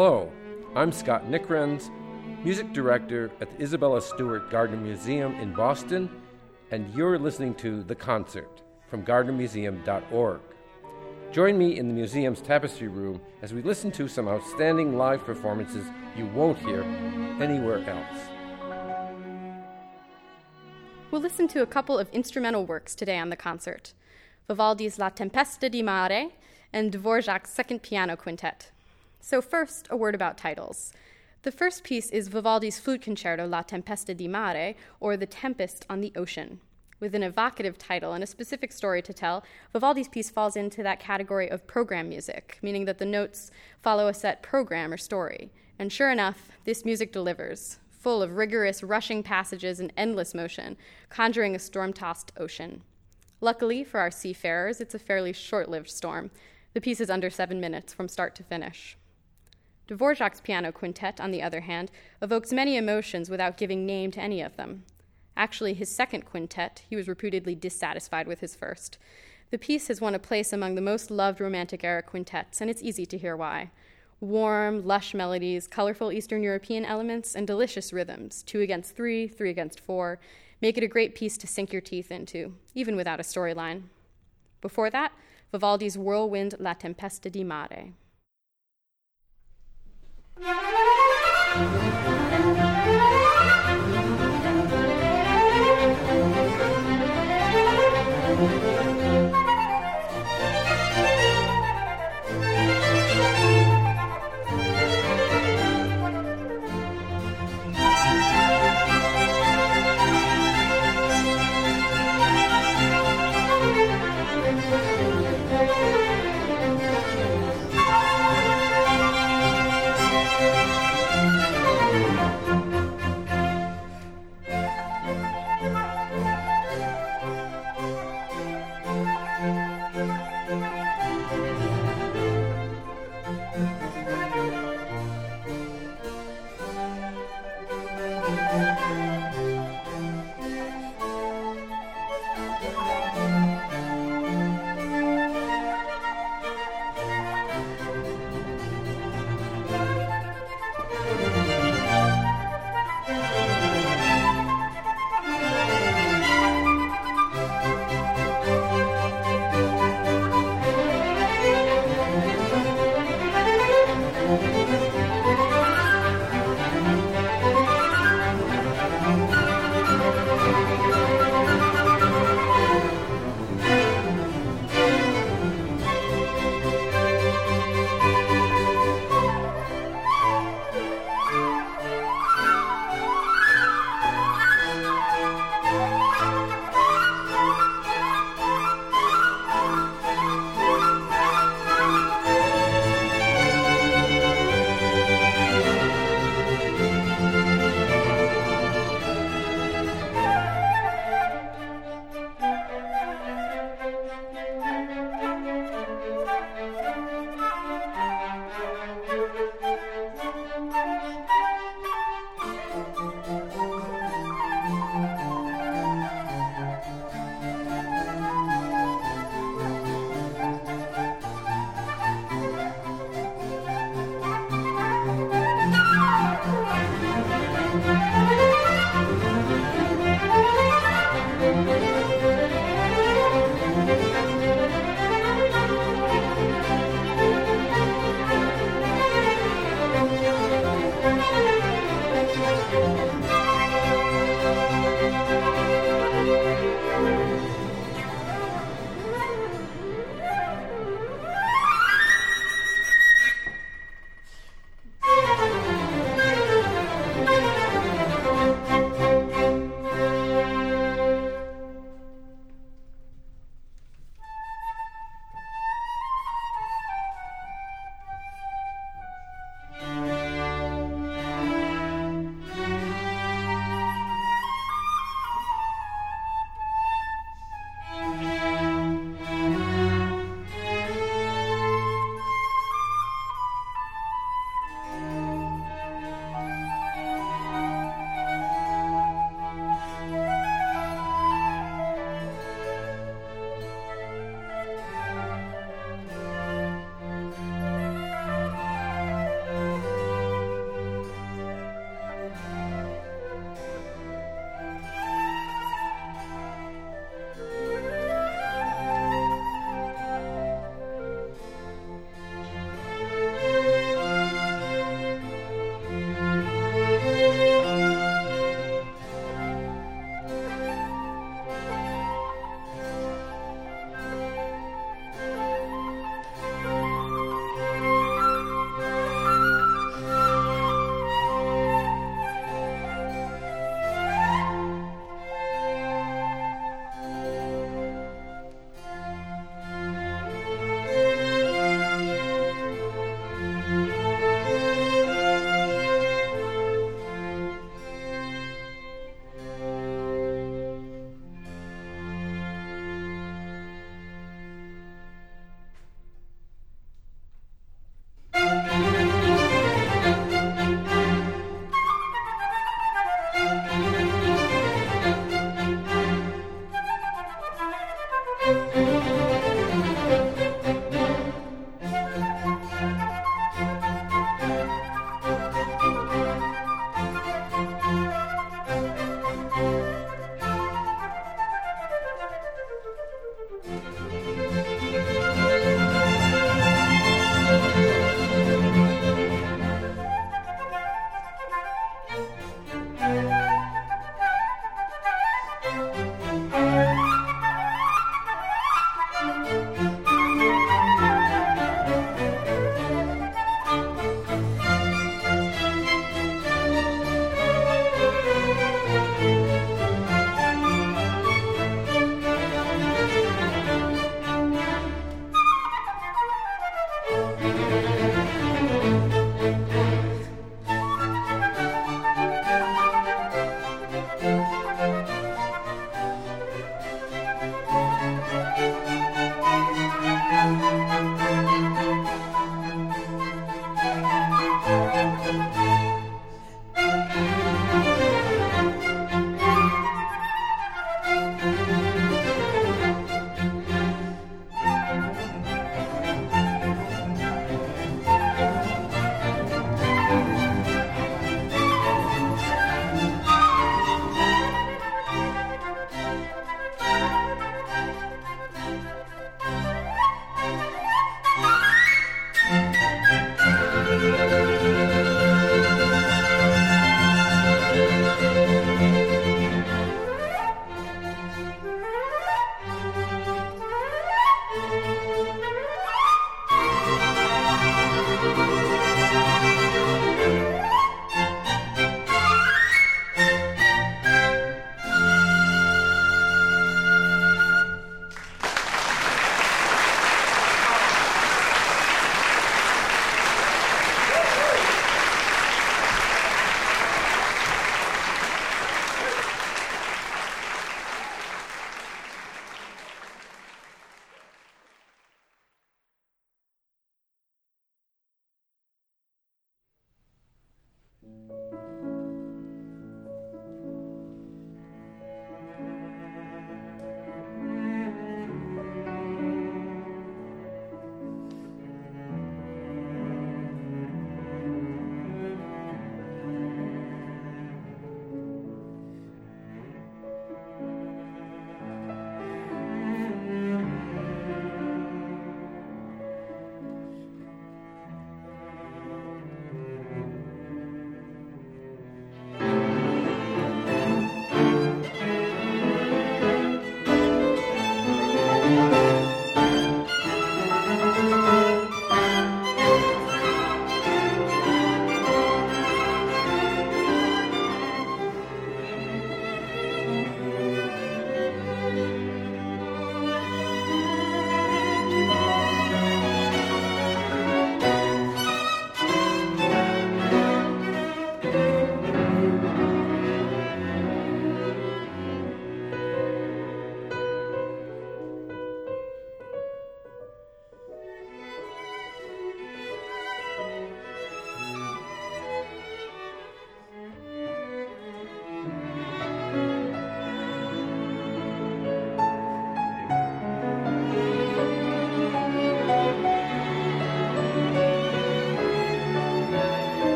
Hello, I'm Scott Nickrenz, music director at the Isabella Stewart Gardner Museum in Boston, and you're listening to The Concert from GardnerMuseum.org. Join me in the museum's tapestry room as we listen to some outstanding live performances you won't hear anywhere else. We'll listen to a couple of instrumental works today on the concert Vivaldi's La Tempesta di Mare and Dvorak's Second Piano Quintet. So, first, a word about titles. The first piece is Vivaldi's flute concerto La Tempesta di Mare, or The Tempest on the Ocean. With an evocative title and a specific story to tell, Vivaldi's piece falls into that category of program music, meaning that the notes follow a set program or story. And sure enough, this music delivers, full of rigorous, rushing passages and endless motion, conjuring a storm tossed ocean. Luckily for our seafarers, it's a fairly short lived storm. The piece is under seven minutes from start to finish. Dvorak's piano quintet, on the other hand, evokes many emotions without giving name to any of them. Actually, his second quintet, he was reputedly dissatisfied with his first. The piece has won a place among the most loved Romantic era quintets, and it's easy to hear why. Warm, lush melodies, colorful Eastern European elements, and delicious rhythms, two against three, three against four, make it a great piece to sink your teeth into, even without a storyline. Before that, Vivaldi's whirlwind La Tempesta di Mare. thank you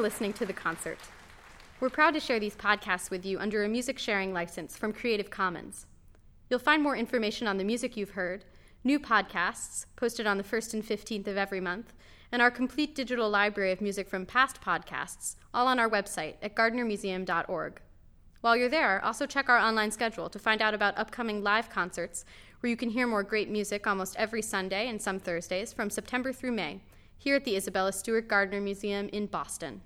listening to the concert. We're proud to share these podcasts with you under a music sharing license from Creative Commons. You'll find more information on the music you've heard, new podcasts posted on the 1st and 15th of every month, and our complete digital library of music from past podcasts, all on our website at gardnermuseum.org. While you're there, also check our online schedule to find out about upcoming live concerts where you can hear more great music almost every Sunday and some Thursdays from September through May here at the Isabella Stewart Gardner Museum in Boston.